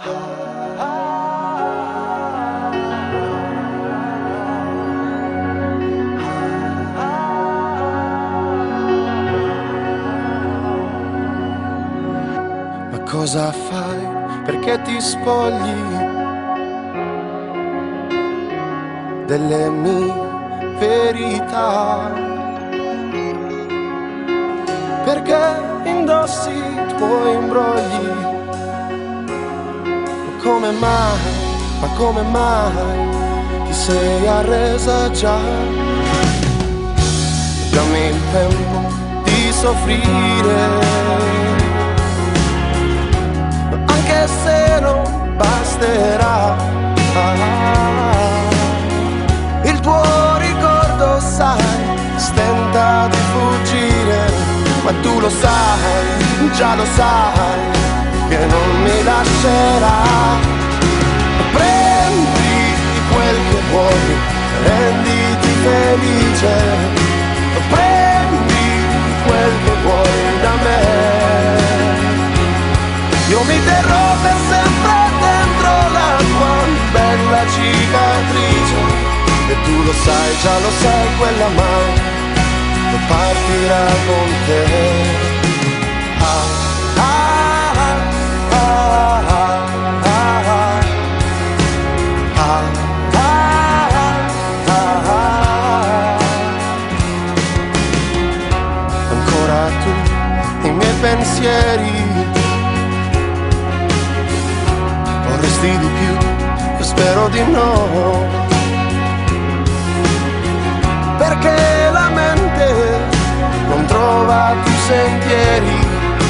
Ma cosa fai? Perché ti spogli delle mie verità? Perché indossi i tuoi imbrogli? Come mai, ma come mai ti sei arresa già? Dammi il tempo di soffrire anche se non basterà. Il tuo ricordo, sai, stenta di fuggire, ma tu lo sai, già lo sai, che non mi lascerà. Lo sai, già lo sai, quella mai non partirà con te. Ah, ah, ah, ah, ah, ah, Ancora tu, i miei pensieri. Vorresti di più, io spero di no. Perché la mente non trova più sentieri,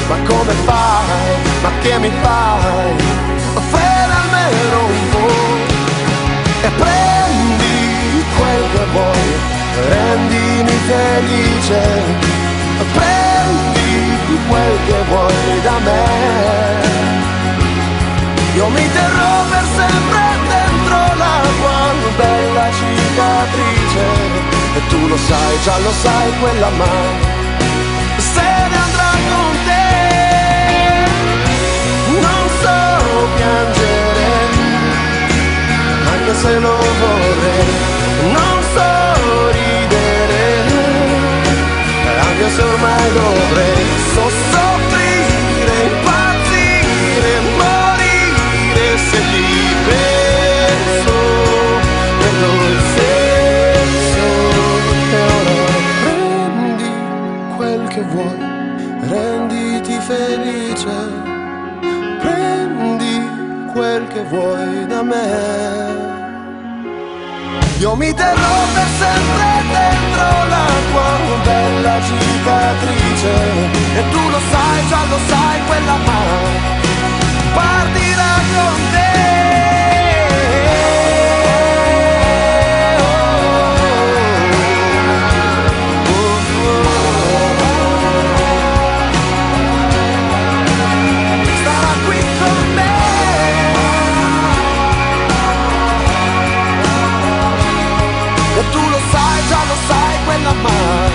ma come fai, ma che mi fai? Offrire almeno un po' e prendi quel che vuoi, rendimi felice, prendi quel che vuoi da me. Io mi terrò lo sai, già lo sai, quella mai Se ne andrà con te. Non so piangere Anche se lo felice prendi quel che vuoi da me. Io mi terrò per sempre dentro la tua bella cicatrice. E tu lo sai, già lo sai en la mind.